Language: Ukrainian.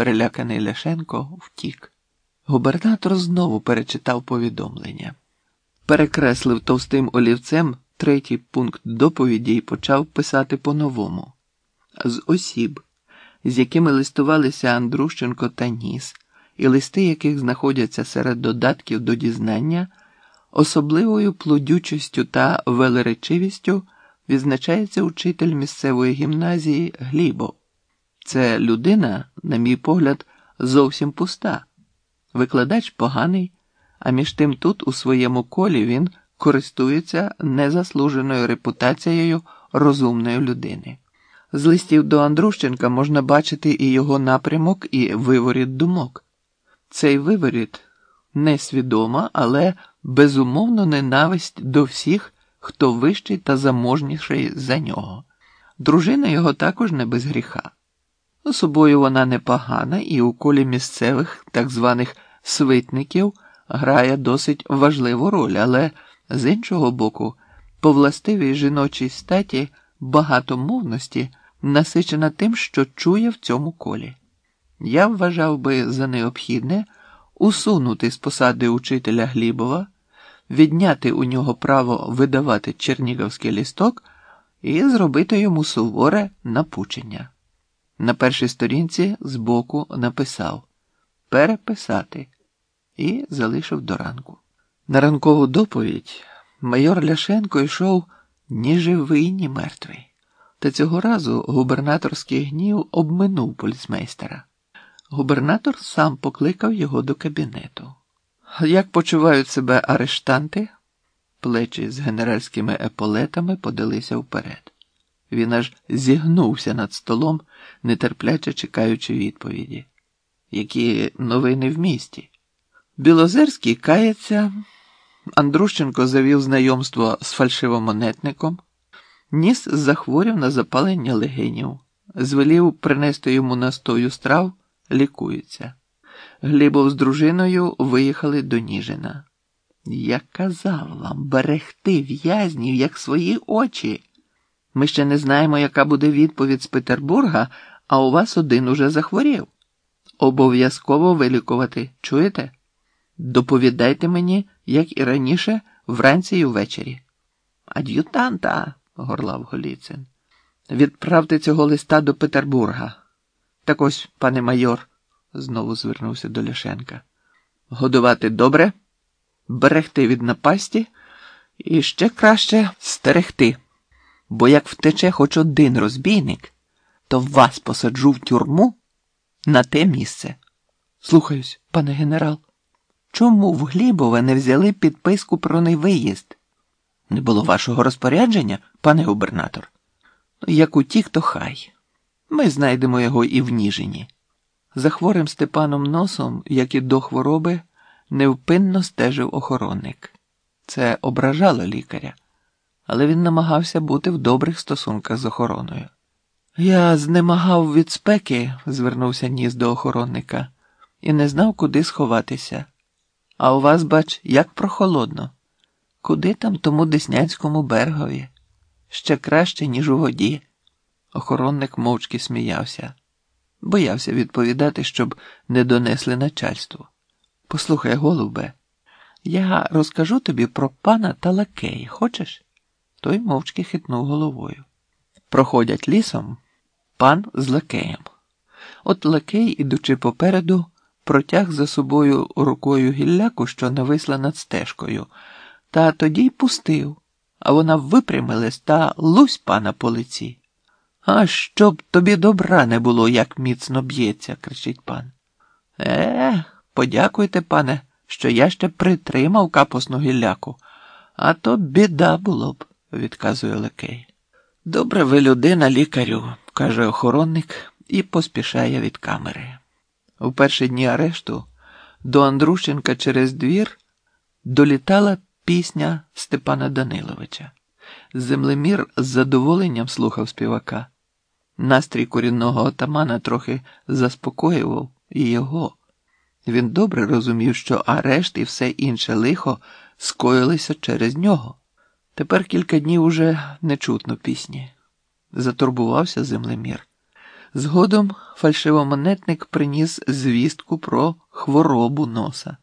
переляканий Ляшенко втік. Губернатор знову перечитав повідомлення, перекреслив товстим олівцем третій пункт доповіді і почав писати по-новому. З осіб, з якими листувалися Андрущенко та Ніс, і листи яких знаходяться серед додатків до дізнання, особливою плодючістю та велеречивістю відзначається учитель місцевої гімназії Глібов. Це людина, на мій погляд, зовсім пуста. Викладач поганий, а між тим тут, у своєму колі, він користується незаслуженою репутацією розумної людини. З листів до Андрущенка можна бачити і його напрямок, і виворіт думок. Цей виворіт несвідома, але безумовно ненависть до всіх, хто вищий та заможніший за нього. Дружина його також не без гріха. Собою вона непогана і у колі місцевих так званих свитників грає досить важливу роль, але з іншого боку, по властивій жіночій статі багатомовності насичена тим, що чує в цьому колі. Я вважав би за необхідне усунути з посади учителя Глібова, відняти у нього право видавати чернігівський лісток і зробити йому суворе напучення. На першій сторінці збоку написав переписати і залишив до ранку. На ранкову доповідь майор Ляшенко йшов ні живий, ні мертвий. Та цього разу губернаторський гнів обминув поліцмейстера. Губернатор сам покликав його до кабінету. Як почувають себе арештанти? Плечі з генеральськими еполетами подалися вперед. Він аж зігнувся над столом, нетерпляче чекаючи відповіді. Які новини в місті? Білозерський кається, Андрущенко завів знайомство з фальшивомонетником, ніс захворів на запалення легенів, звелів принести йому настою страв, лікується. Глібов з дружиною виїхали до Ніжина. Я казав вам берегти в'язнів, як свої очі. Ми ще не знаємо, яка буде відповідь з Петербурга, а у вас один уже захворів. Обов'язково вилікувати, чуєте? Доповідайте мені, як і раніше, вранці й увечері. Ад'ютанта, горлав Голіцин. Відправте цього листа до Петербурга. Так ось, пане майор, знову звернувся до Ляшенка. Годувати добре, берегти від напасті і ще краще стерегти. Бо як втече хоч один розбійник, то вас посаджу в тюрму на те місце. Слухаюсь, пане генерал. Чому в Глібова не взяли підписку про невиїзд? Не було вашого розпорядження, пане губернатор? Як утік, то хай. Ми знайдемо його і в Ніжині. За хворим Степаном носом, як і до хвороби, невпинно стежив охоронник. Це ображало лікаря, але він намагався бути в добрих стосунках з охороною. Я знемагав від спеки, звернувся ніс до охоронника, і не знав, куди сховатися. А у вас, бач, як прохолодно. Куди там тому Деснянському берегові? Ще краще, ніж у воді. Охоронник мовчки сміявся, боявся відповідати, щоб не донесли начальству. Послухай, голубе, я розкажу тобі про пана та лакеї, хочеш? Той мовчки хитнув головою. Проходять лісом пан з лакеєм. От лакей, ідучи попереду, протяг за собою рукою гілляку, що нависла над стежкою, та тоді й пустив, а вона випрямилась та лусь пана по лиці. А щоб тобі добра не було, як міцно б'ється, кричить пан. Е, подякуйте, пане, що я ще притримав капусну гілляку, а то біда було б, відказує Лакей. Добре ви людина, лікарю, каже охоронник і поспішає від камери. У перші дні арешту до Андрущенка через двір долітала пісня Степана Даниловича. Землемір з задоволенням слухав співака. Настрій корінного отамана трохи заспокоював і його. Він добре розумів, що арешт і все інше лихо скоїлися через нього. Тепер кілька днів уже не чутно пісні. Затурбувався землемір. Згодом фальшивомонетник приніс звістку про хворобу носа.